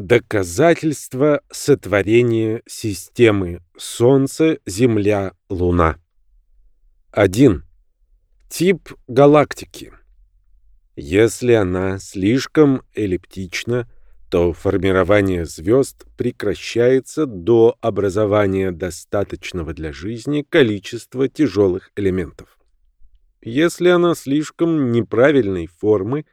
Доказательство сотворения системы Солнце, Земля, Луна. 1. Тип галактики. Если она слишком эллиптична, то формирование звезд прекращается до образования достаточного для жизни количества тяжелых элементов. Если она слишком неправильной формы,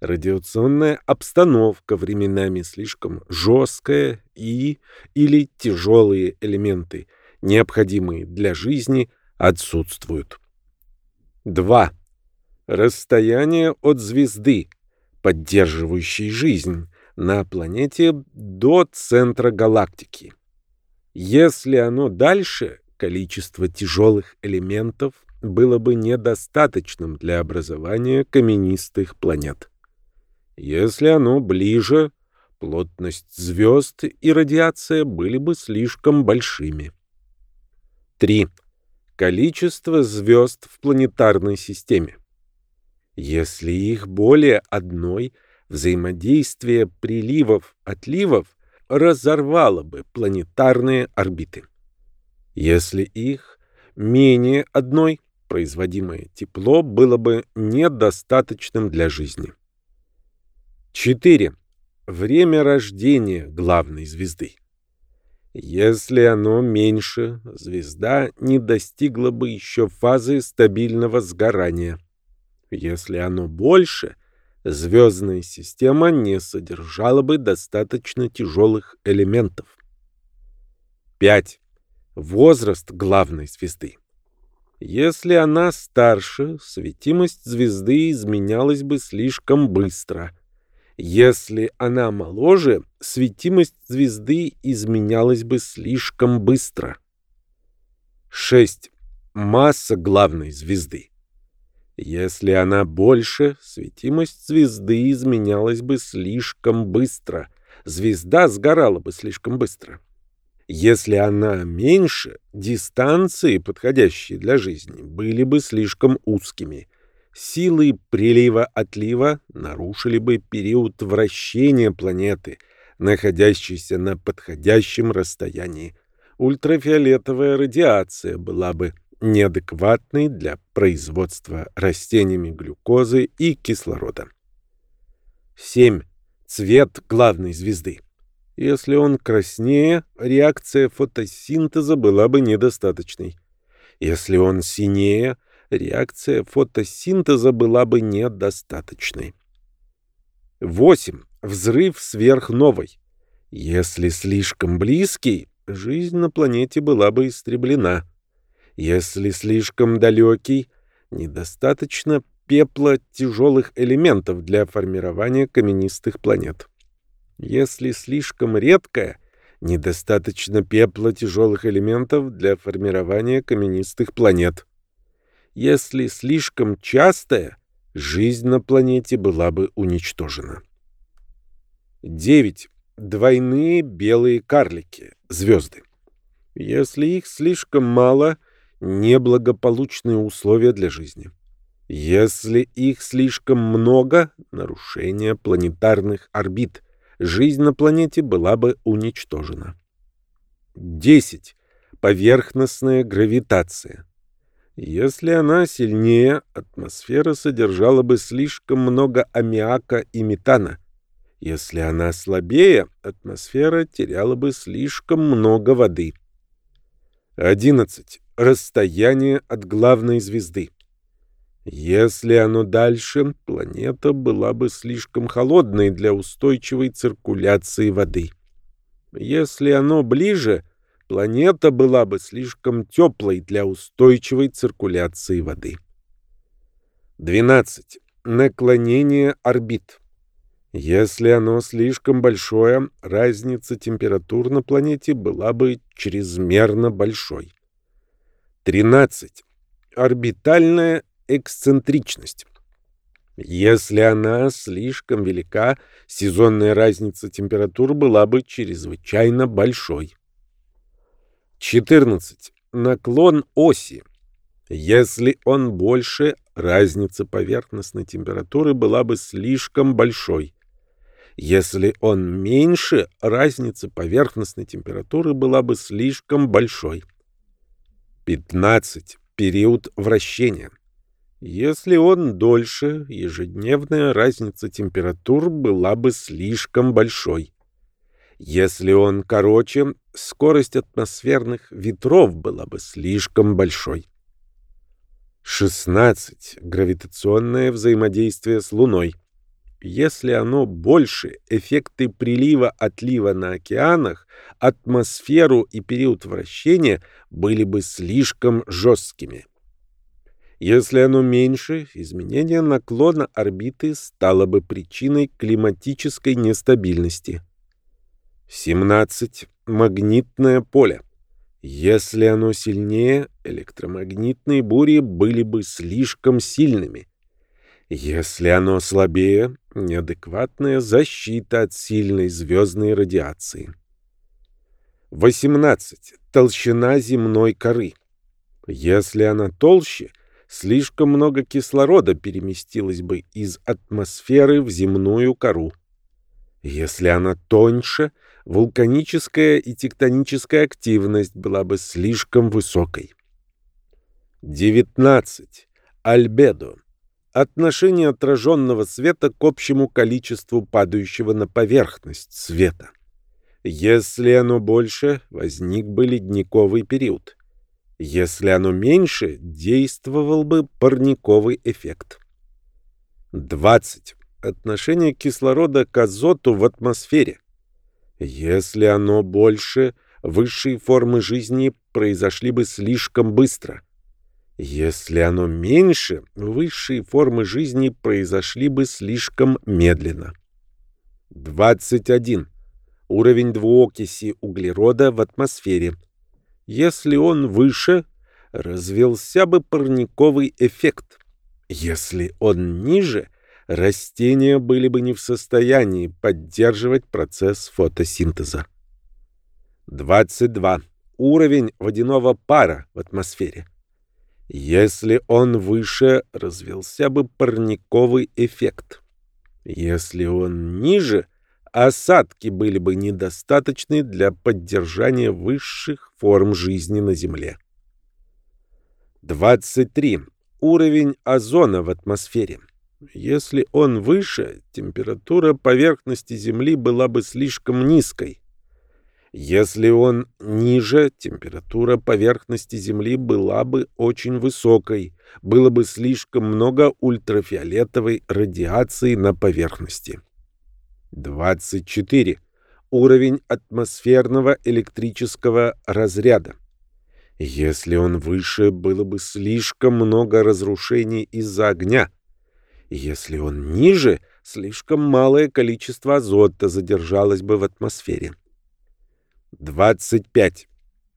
радиационная обстановка временами слишком жесткая и или тяжелые элементы, необходимые для жизни, отсутствуют. 2. Расстояние от звезды, поддерживающей жизнь, на планете до центра галактики. Если оно дальше, количество тяжелых элементов было бы недостаточным для образования каменистых планет. Если оно ближе, плотность звезд и радиация были бы слишком большими. 3. Количество звезд в планетарной системе. Если их более одной, взаимодействие приливов-отливов разорвало бы планетарные орбиты. Если их менее одной, производимое тепло было бы недостаточным для жизни. 4. Время рождения главной звезды. Если оно меньше, звезда не достигла бы еще фазы стабильного сгорания. Если оно больше, звездная система не содержала бы достаточно тяжелых элементов. 5. Возраст главной звезды. Если она старше, светимость звезды изменялась бы слишком быстро – если она моложе, светимость звезды изменялась бы слишком быстро. 6. Масса главной звезды. Если она больше, светимость звезды изменялась бы слишком быстро. Звезда сгорала бы слишком быстро. Если она меньше, дистанции, подходящие для жизни, были бы слишком узкими силы прилива-отлива нарушили бы период вращения планеты, находящейся на подходящем расстоянии. Ультрафиолетовая радиация была бы неадекватной для производства растениями глюкозы и кислорода. 7. Цвет главной звезды. Если он краснее, реакция фотосинтеза была бы недостаточной. Если он синее, реакция фотосинтеза была бы недостаточной. 8. Взрыв сверхновой. Если слишком близкий, жизнь на планете была бы истреблена. Если слишком далекий, недостаточно пепла тяжелых элементов для формирования каменистых планет. Если слишком редкая, недостаточно пепла тяжелых элементов для формирования каменистых планет. Если слишком частая, жизнь на планете была бы уничтожена. 9. Двойные белые карлики, звезды. Если их слишком мало, неблагополучные условия для жизни. Если их слишком много, нарушение планетарных орбит, жизнь на планете была бы уничтожена. 10. Поверхностная гравитация. Если она сильнее, атмосфера содержала бы слишком много аммиака и метана. Если она слабее, атмосфера теряла бы слишком много воды. 11. Расстояние от главной звезды. Если оно дальше, планета была бы слишком холодной для устойчивой циркуляции воды. Если оно ближе — планета была бы слишком теплой для устойчивой циркуляции воды. 12. Наклонение орбит. Если оно слишком большое, разница температур на планете была бы чрезмерно большой. 13. Орбитальная эксцентричность. Если она слишком велика, сезонная разница температур была бы чрезвычайно большой. 14. Наклон оси. Если он больше, разница поверхностной температуры была бы слишком большой. Если он меньше, разница поверхностной температуры была бы слишком большой. 15. Период вращения. Если он дольше, ежедневная разница температур была бы слишком большой. Если он короче, скорость атмосферных ветров была бы слишком большой. 16. Гравитационное взаимодействие с Луной. Если оно больше, эффекты прилива-отлива на океанах, атмосферу и период вращения были бы слишком жесткими. Если оно меньше, изменение наклона орбиты стало бы причиной климатической нестабильности. 17. Магнитное поле. Если оно сильнее, электромагнитные бури были бы слишком сильными. Если оно слабее, неадекватная защита от сильной звездной радиации. 18. Толщина земной коры. Если она толще, слишком много кислорода переместилось бы из атмосферы в земную кору. Если она тоньше, вулканическая и тектоническая активность была бы слишком высокой. 19. Альбедо. Отношение отраженного света к общему количеству падающего на поверхность света. Если оно больше, возник бы ледниковый период. Если оно меньше, действовал бы парниковый эффект. 20. Отношение кислорода к азоту в атмосфере. Если оно больше, высшие формы жизни произошли бы слишком быстро. Если оно меньше, высшие формы жизни произошли бы слишком медленно. 21. Уровень двуокиси углерода в атмосфере – если он выше, развелся бы парниковый эффект. Если он ниже, растения были бы не в состоянии поддерживать процесс фотосинтеза. 22. Уровень водяного пара в атмосфере. Если он выше, развелся бы парниковый эффект. Если он ниже, осадки были бы недостаточны для поддержания высших форм жизни на Земле. 23. Уровень озона в атмосфере. Если он выше, температура поверхности Земли была бы слишком низкой. Если он ниже, температура поверхности Земли была бы очень высокой, было бы слишком много ультрафиолетовой радиации на поверхности. 24. Уровень атмосферного электрического разряда. Если он выше, было бы слишком много разрушений из-за огня. Если он ниже, слишком малое количество азота задержалось бы в атмосфере. 25.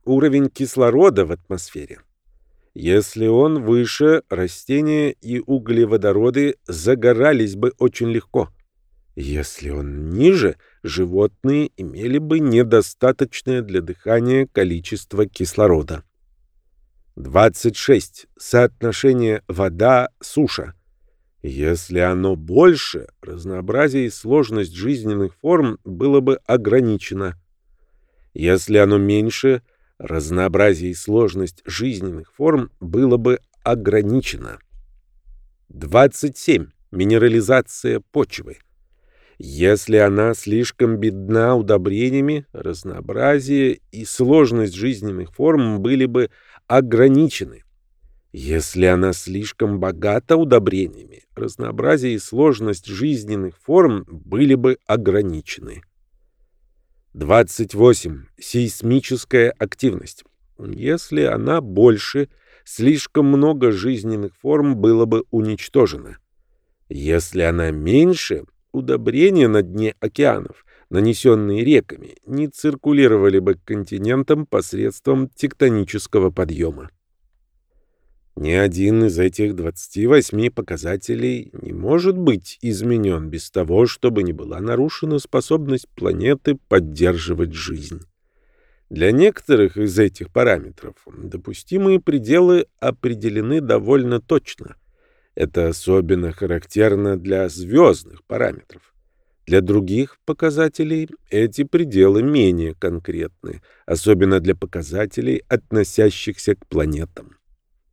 Уровень кислорода в атмосфере. Если он выше, растения и углеводороды загорались бы очень легко. Если он ниже, животные имели бы недостаточное для дыхания количество кислорода. 26. Соотношение вода-суша. Если оно больше, разнообразие и сложность жизненных форм было бы ограничено. Если оно меньше, разнообразие и сложность жизненных форм было бы ограничено. 27. Минерализация почвы. Если она слишком бедна удобрениями, разнообразие и сложность жизненных форм были бы ограничены. Если она слишком богата удобрениями, разнообразие и сложность жизненных форм были бы ограничены. 28. Сейсмическая активность. Если она больше, слишком много жизненных форм было бы уничтожено. Если она меньше, удобрения на дне океанов, нанесенные реками, не циркулировали бы к континентам посредством тектонического подъема. Ни один из этих 28 показателей не может быть изменен без того, чтобы не была нарушена способность планеты поддерживать жизнь. Для некоторых из этих параметров допустимые пределы определены довольно точно. Это особенно характерно для звездных параметров. Для других показателей эти пределы менее конкретны, особенно для показателей, относящихся к планетам.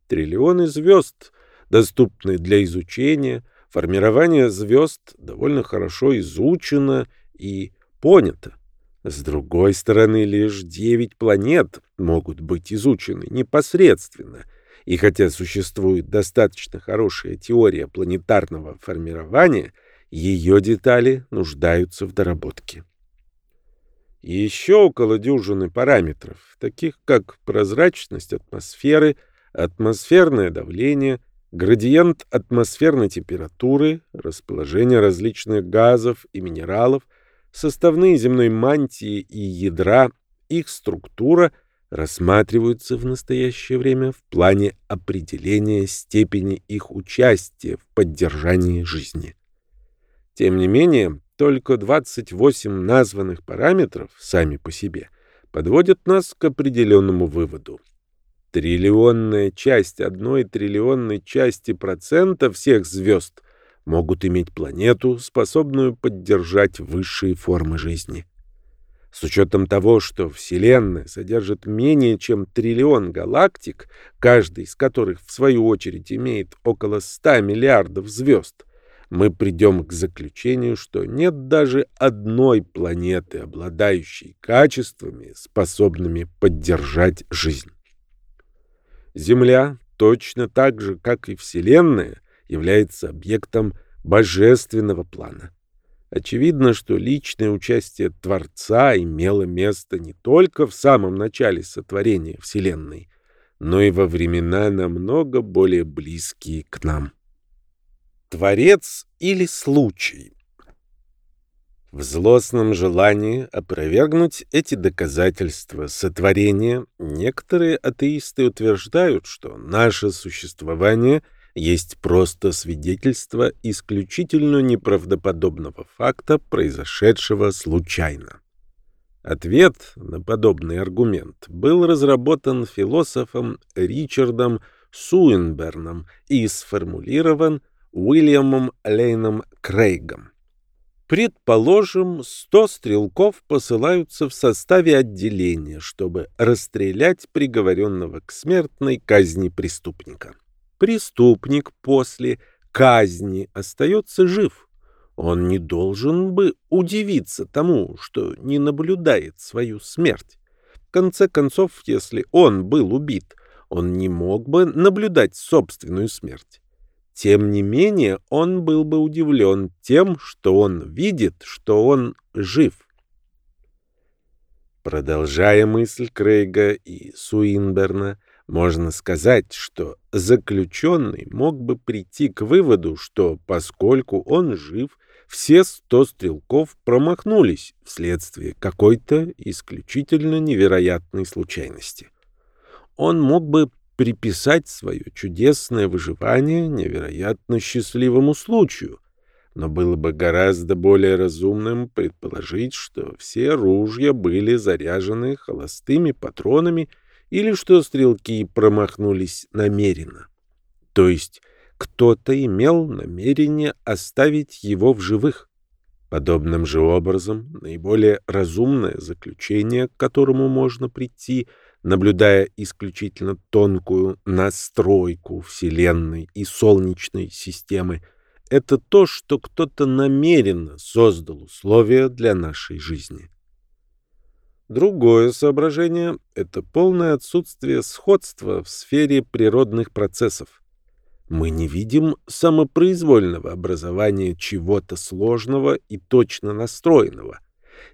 Триллионы звезд доступны для изучения, формирование звезд довольно хорошо изучено и понято. С другой стороны, лишь девять планет могут быть изучены непосредственно, и хотя существует достаточно хорошая теория планетарного формирования, ее детали нуждаются в доработке. Еще около дюжины параметров, таких как прозрачность атмосферы, атмосферное давление, градиент атмосферной температуры, расположение различных газов и минералов – составные земной мантии и ядра, их структура рассматриваются в настоящее время в плане определения степени их участия в поддержании жизни. Тем не менее, только 28 названных параметров сами по себе подводят нас к определенному выводу. Триллионная часть одной триллионной части процента всех звезд могут иметь планету, способную поддержать высшие формы жизни. С учетом того, что Вселенная содержит менее чем триллион галактик, каждый из которых, в свою очередь, имеет около 100 миллиардов звезд, мы придем к заключению, что нет даже одной планеты, обладающей качествами, способными поддержать жизнь. Земля, точно так же, как и Вселенная, является объектом божественного плана. Очевидно, что личное участие Творца имело место не только в самом начале сотворения Вселенной, но и во времена намного более близкие к нам. Творец или случай? В злостном желании опровергнуть эти доказательства сотворения некоторые атеисты утверждают, что наше существование — есть просто свидетельство исключительно неправдоподобного факта, произошедшего случайно. Ответ на подобный аргумент был разработан философом Ричардом Суинберном и сформулирован Уильямом Лейном Крейгом. Предположим, 100 стрелков посылаются в составе отделения, чтобы расстрелять приговоренного к смертной казни преступника преступник после казни остается жив. Он не должен бы удивиться тому, что не наблюдает свою смерть. В конце концов, если он был убит, он не мог бы наблюдать собственную смерть. Тем не менее, он был бы удивлен тем, что он видит, что он жив. Продолжая мысль Крейга и Суинберна, можно сказать, что заключенный мог бы прийти к выводу, что поскольку он жив, все сто стрелков промахнулись вследствие какой-то исключительно невероятной случайности. Он мог бы приписать свое чудесное выживание невероятно счастливому случаю, но было бы гораздо более разумным предположить, что все ружья были заряжены холостыми патронами или что стрелки промахнулись намеренно. То есть кто-то имел намерение оставить его в живых. Подобным же образом, наиболее разумное заключение, к которому можно прийти, наблюдая исключительно тонкую настройку Вселенной и Солнечной системы, это то, что кто-то намеренно создал условия для нашей жизни. Другое соображение — это полное отсутствие сходства в сфере природных процессов. Мы не видим самопроизвольного образования чего-то сложного и точно настроенного.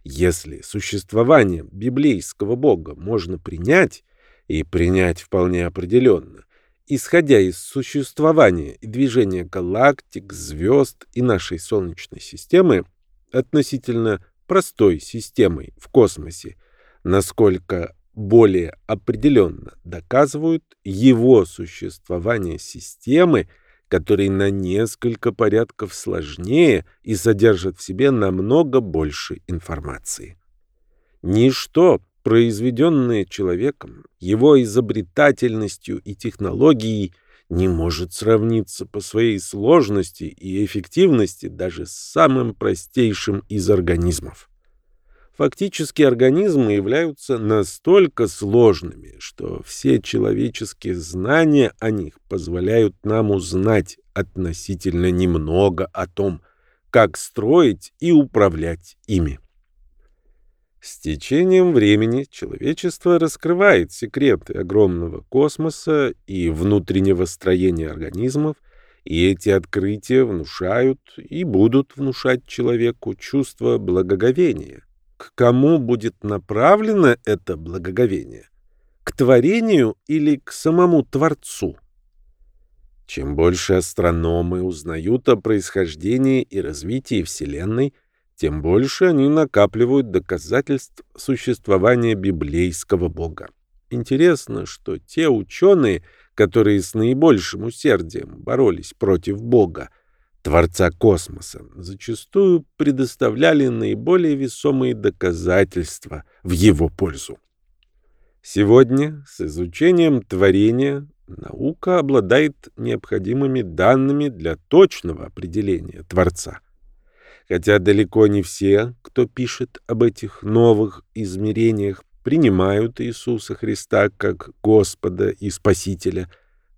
Если существование библейского бога можно принять, и принять вполне определенно, исходя из существования и движения галактик, звезд и нашей Солнечной системы, относительно простой системой в космосе, насколько более определенно доказывают его существование системы, которые на несколько порядков сложнее и содержат в себе намного больше информации. Ничто, произведенное человеком, его изобретательностью и технологией, не может сравниться по своей сложности и эффективности даже с самым простейшим из организмов. Фактически организмы являются настолько сложными, что все человеческие знания о них позволяют нам узнать относительно немного о том, как строить и управлять ими. С течением времени человечество раскрывает секреты огромного космоса и внутреннего строения организмов, и эти открытия внушают и будут внушать человеку чувство благоговения. К кому будет направлено это благоговение? К творению или к самому Творцу? Чем больше астрономы узнают о происхождении и развитии Вселенной, тем больше они накапливают доказательств существования библейского бога. Интересно, что те ученые, которые с наибольшим усердием боролись против бога, Творца космоса, зачастую предоставляли наиболее весомые доказательства в его пользу. Сегодня с изучением творения наука обладает необходимыми данными для точного определения Творца – хотя далеко не все, кто пишет об этих новых измерениях, принимают Иисуса Христа как Господа и Спасителя,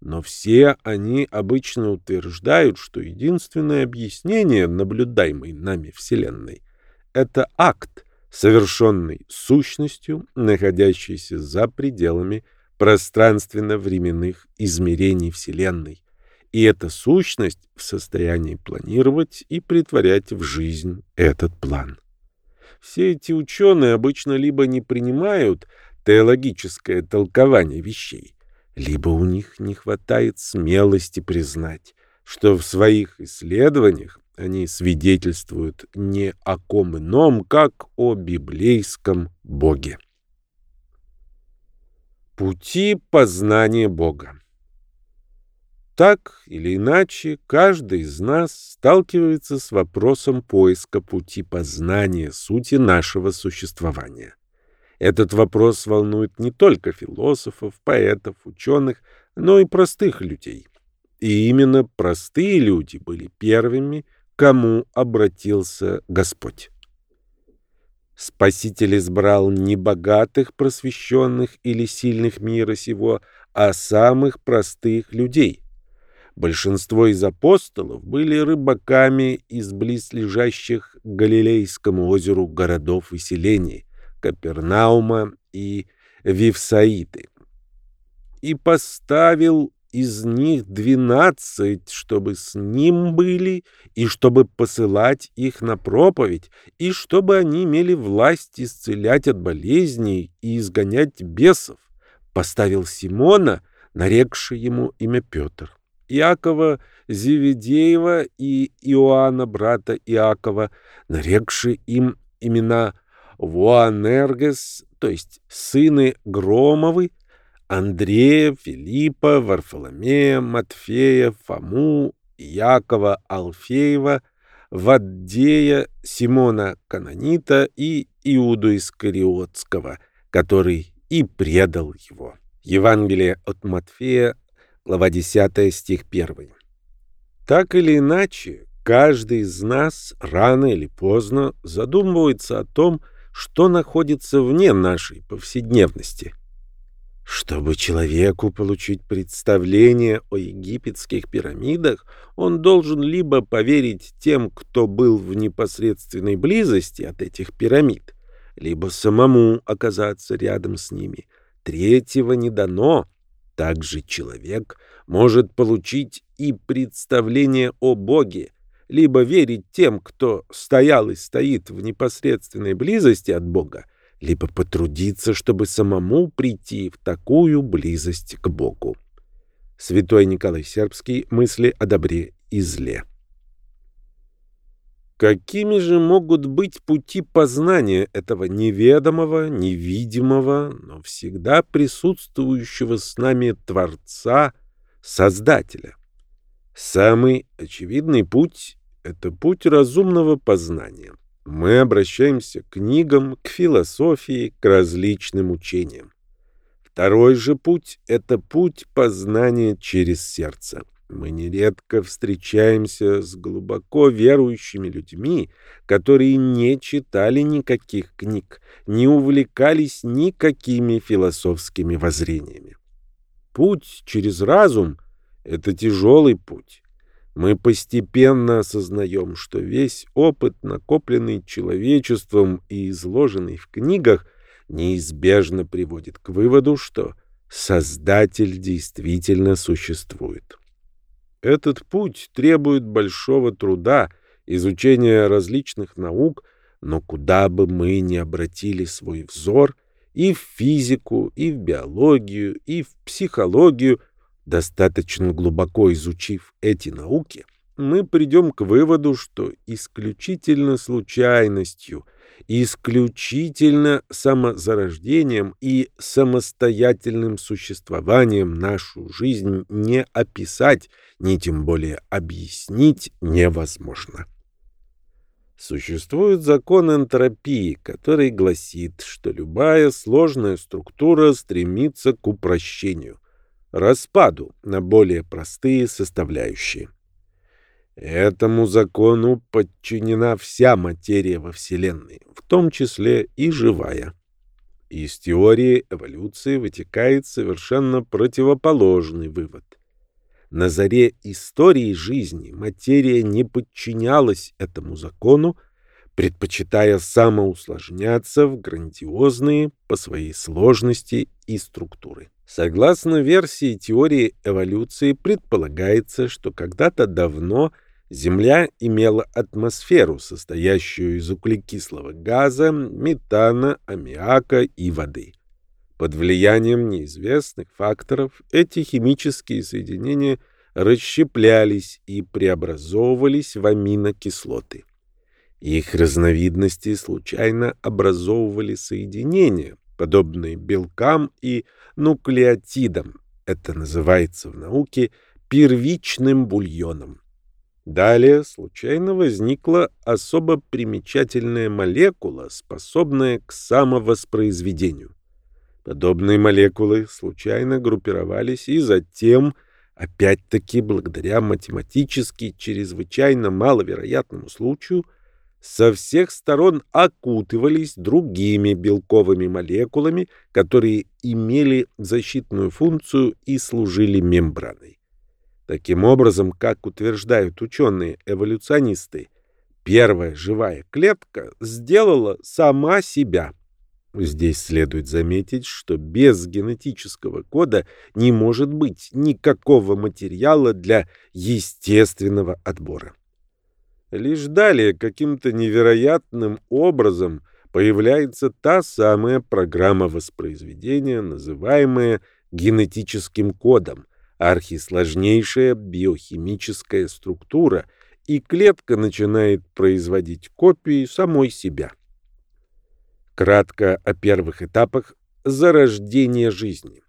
но все они обычно утверждают, что единственное объяснение наблюдаемой нами Вселенной — это акт, совершенный сущностью, находящейся за пределами пространственно-временных измерений Вселенной, и эта сущность в состоянии планировать и притворять в жизнь этот план. Все эти ученые обычно либо не принимают теологическое толкование вещей, либо у них не хватает смелости признать, что в своих исследованиях они свидетельствуют не о ком ином, как о библейском Боге. Пути познания Бога так или иначе, каждый из нас сталкивается с вопросом поиска пути познания сути нашего существования. Этот вопрос волнует не только философов, поэтов, ученых, но и простых людей. И именно простые люди были первыми, кому обратился Господь. Спаситель избрал не богатых, просвещенных или сильных мира сего, а самых простых людей — Большинство из апостолов были рыбаками из близлежащих к Галилейскому озеру городов и селений Капернаума и Вифсаиды. И поставил из них двенадцать, чтобы с ним были, и чтобы посылать их на проповедь, и чтобы они имели власть исцелять от болезней и изгонять бесов. Поставил Симона, нарекший ему имя Петр. Иакова Зеведеева и Иоанна, брата Иакова, нарекши им имена Вуанергес, то есть сыны Громовы, Андрея, Филиппа, Варфоломея, Матфея, Фому, Якова, Алфеева, Ваддея, Симона Канонита и Иуду Искариотского, который и предал его. Евангелие от Матфея, Глава 10, стих 1. Так или иначе, каждый из нас рано или поздно задумывается о том, что находится вне нашей повседневности. Чтобы человеку получить представление о египетских пирамидах, он должен либо поверить тем, кто был в непосредственной близости от этих пирамид, либо самому оказаться рядом с ними. Третьего не дано — также человек может получить и представление о Боге, либо верить тем, кто стоял и стоит в непосредственной близости от Бога, либо потрудиться, чтобы самому прийти в такую близость к Богу. Святой Николай Сербский. Мысли о добре и зле. Какими же могут быть пути познания этого неведомого, невидимого, но всегда присутствующего с нами Творца, Создателя? Самый очевидный путь — это путь разумного познания. Мы обращаемся к книгам, к философии, к различным учениям. Второй же путь — это путь познания через сердце. Мы нередко встречаемся с глубоко верующими людьми, которые не читали никаких книг, не увлекались никакими философскими воззрениями. Путь через разум — это тяжелый путь. Мы постепенно осознаем, что весь опыт, накопленный человечеством и изложенный в книгах, неизбежно приводит к выводу, что Создатель действительно существует. Этот путь требует большого труда, изучения различных наук, но куда бы мы ни обратили свой взор, и в физику, и в биологию, и в психологию, достаточно глубоко изучив эти науки, мы придем к выводу, что исключительно случайностью – исключительно самозарождением и самостоятельным существованием нашу жизнь не описать, ни тем более объяснить невозможно. Существует закон энтропии, который гласит, что любая сложная структура стремится к упрощению, распаду на более простые составляющие. Этому закону подчинена вся материя во Вселенной, в том числе и живая. Из теории эволюции вытекает совершенно противоположный вывод. На заре истории жизни материя не подчинялась этому закону, предпочитая самоусложняться в грандиозные по своей сложности и структуры. Согласно версии теории эволюции, предполагается, что когда-то давно – Земля имела атмосферу, состоящую из углекислого газа, метана, аммиака и воды. Под влиянием неизвестных факторов эти химические соединения расщеплялись и преобразовывались в аминокислоты. Их разновидности случайно образовывали соединения, подобные белкам и нуклеотидам. Это называется в науке первичным бульоном. Далее случайно возникла особо примечательная молекула, способная к самовоспроизведению. Подобные молекулы случайно группировались и затем, опять-таки благодаря математически чрезвычайно маловероятному случаю, со всех сторон окутывались другими белковыми молекулами, которые имели защитную функцию и служили мембраной. Таким образом, как утверждают ученые-эволюционисты, первая живая клетка сделала сама себя. Здесь следует заметить, что без генетического кода не может быть никакого материала для естественного отбора. Лишь далее каким-то невероятным образом появляется та самая программа воспроизведения, называемая генетическим кодом – архисложнейшая биохимическая структура, и клетка начинает производить копии самой себя. Кратко о первых этапах зарождения жизни.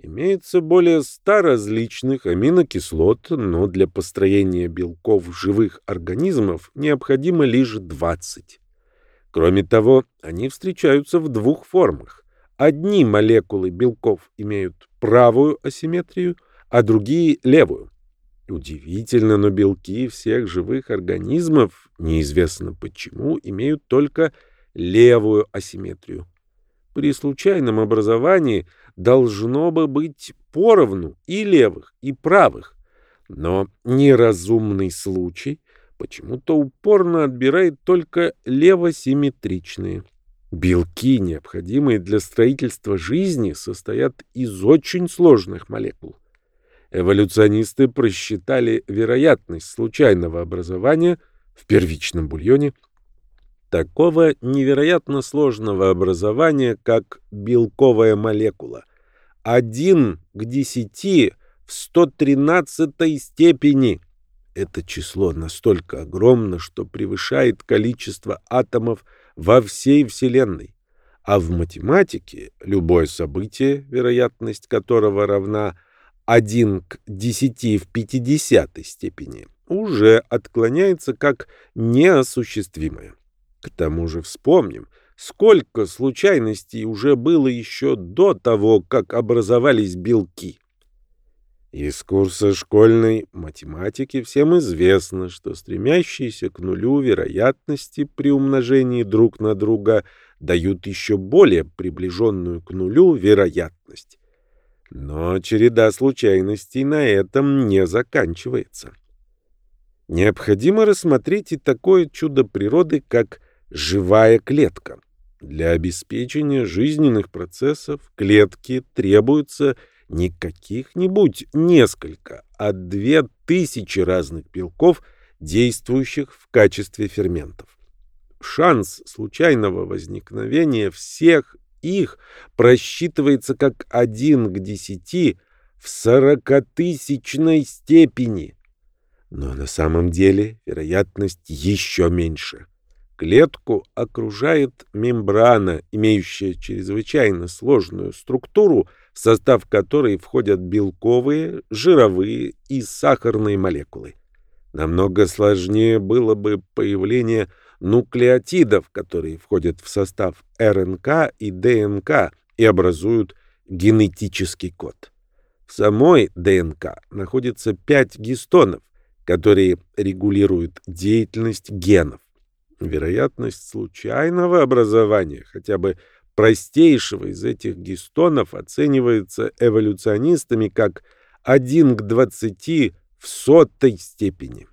Имеется более ста различных аминокислот, но для построения белков живых организмов необходимо лишь 20. Кроме того, они встречаются в двух формах. Одни молекулы белков имеют правую асимметрию, а другие — левую. Удивительно, но белки всех живых организмов, неизвестно почему, имеют только левую асимметрию. При случайном образовании должно бы быть поровну и левых, и правых. Но неразумный случай почему-то упорно отбирает только левосимметричные. Белки, необходимые для строительства жизни, состоят из очень сложных молекул. Эволюционисты просчитали вероятность случайного образования в первичном бульоне такого невероятно сложного образования, как белковая молекула. 1 к 10 в 113 степени. Это число настолько огромно, что превышает количество атомов во всей Вселенной. А в математике любое событие, вероятность которого равна 1 к 10 в 50 степени, уже отклоняется как неосуществимое. К тому же вспомним, сколько случайностей уже было еще до того, как образовались белки. Из курса школьной математики всем известно, что стремящиеся к нулю вероятности при умножении друг на друга дают еще более приближенную к нулю вероятность. Но череда случайностей на этом не заканчивается. Необходимо рассмотреть и такое чудо природы, как живая клетка. Для обеспечения жизненных процессов клетки требуются не каких-нибудь несколько, а две тысячи разных белков, действующих в качестве ферментов. Шанс случайного возникновения всех их просчитывается как один к десяти в сорокатысячной степени. Но на самом деле вероятность еще меньше. Клетку окружает мембрана, имеющая чрезвычайно сложную структуру, в состав которой входят белковые, жировые и сахарные молекулы. Намного сложнее было бы появление нуклеотидов, которые входят в состав РНК и ДНК и образуют генетический код. В самой ДНК находится пять гистонов, которые регулируют деятельность генов. Вероятность случайного образования хотя бы простейшего из этих гистонов оценивается эволюционистами как 1 к 20 в сотой степени.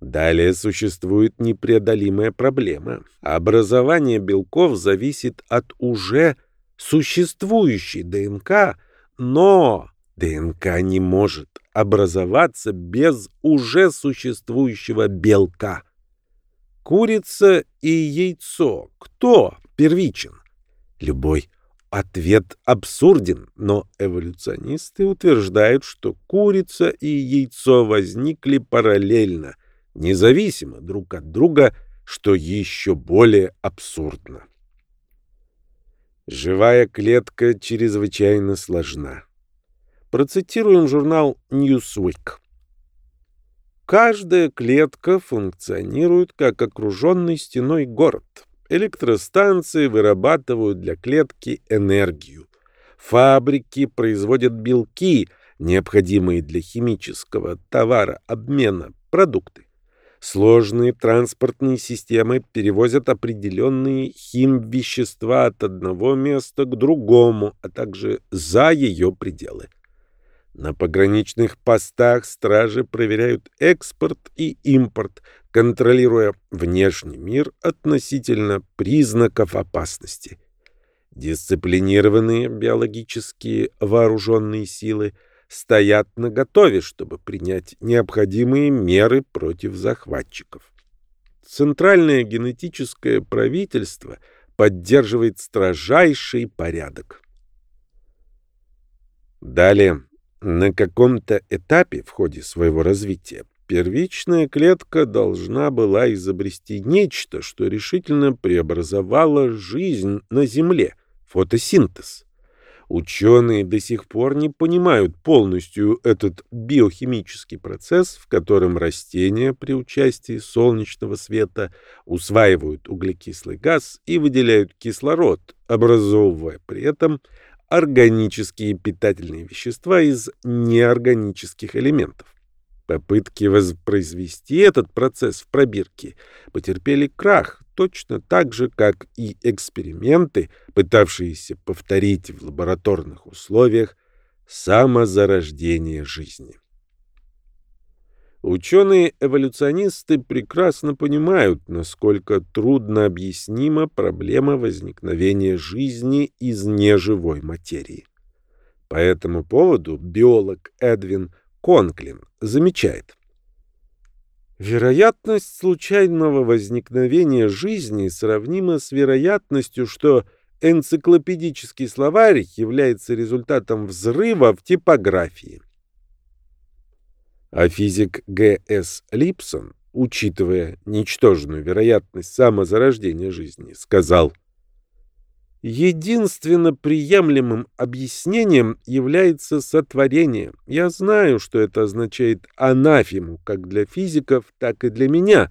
Далее существует непреодолимая проблема. Образование белков зависит от уже существующей ДНК, но ДНК не может образоваться без уже существующего белка. Курица и яйцо. Кто первичен? Любой ответ абсурден, но эволюционисты утверждают, что курица и яйцо возникли параллельно, независимо друг от друга, что еще более абсурдно. Живая клетка чрезвычайно сложна. Процитируем журнал Newsweek. Каждая клетка функционирует как окруженный стеной город. Электростанции вырабатывают для клетки энергию. Фабрики производят белки, необходимые для химического товара обмена продукты. Сложные транспортные системы перевозят определенные химвещества от одного места к другому, а также за ее пределы. На пограничных постах стражи проверяют экспорт и импорт, контролируя внешний мир относительно признаков опасности. Дисциплинированные биологические вооруженные силы стоят наготове, чтобы принять необходимые меры против захватчиков. Центральное генетическое правительство поддерживает строжайший порядок. Далее. На каком-то этапе в ходе своего развития первичная клетка должна была изобрести нечто, что решительно преобразовало жизнь на Земле — фотосинтез. Ученые до сих пор не понимают полностью этот биохимический процесс, в котором растения при участии солнечного света усваивают углекислый газ и выделяют кислород, образовывая при этом органические питательные вещества из неорганических элементов. Попытки воспроизвести этот процесс в пробирке потерпели крах, точно так же, как и эксперименты, пытавшиеся повторить в лабораторных условиях самозарождение жизни. Ученые-эволюционисты прекрасно понимают, насколько трудно объяснима проблема возникновения жизни из неживой материи. По этому поводу биолог Эдвин Конклин замечает. Вероятность случайного возникновения жизни сравнима с вероятностью, что энциклопедический словарь является результатом взрыва в типографии. А физик Г.С. Липсон, учитывая ничтожную вероятность самозарождения жизни, сказал, «Единственно приемлемым объяснением является сотворение. Я знаю, что это означает анафему как для физиков, так и для меня,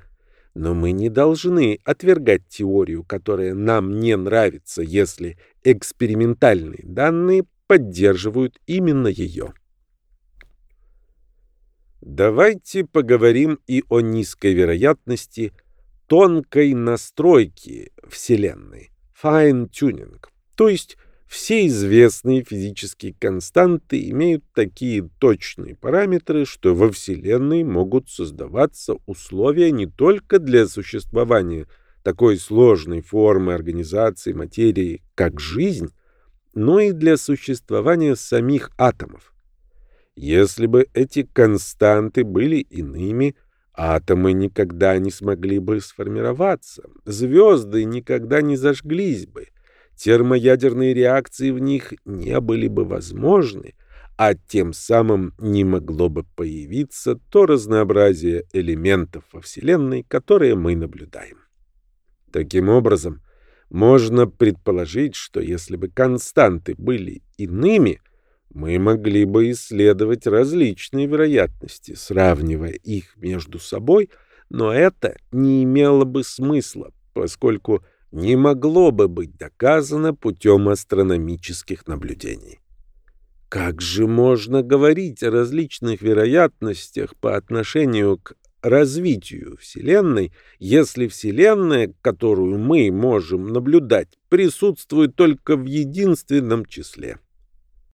Но мы не должны отвергать теорию, которая нам не нравится, если экспериментальные данные поддерживают именно ее. Давайте поговорим и о низкой вероятности тонкой настройки Вселенной, fine-tuning, то есть все известные физические константы имеют такие точные параметры, что во Вселенной могут создаваться условия не только для существования такой сложной формы организации материи, как жизнь, но и для существования самих атомов. Если бы эти константы были иными, атомы никогда не смогли бы сформироваться, звезды никогда не зажглись бы, термоядерные реакции в них не были бы возможны, а тем самым не могло бы появиться то разнообразие элементов во Вселенной, которое мы наблюдаем. Таким образом, можно предположить, что если бы константы были иными, мы могли бы исследовать различные вероятности, сравнивая их между собой, но это не имело бы смысла, поскольку не могло бы быть доказано путем астрономических наблюдений. Как же можно говорить о различных вероятностях по отношению к развитию Вселенной, если Вселенная, которую мы можем наблюдать, присутствует только в единственном числе?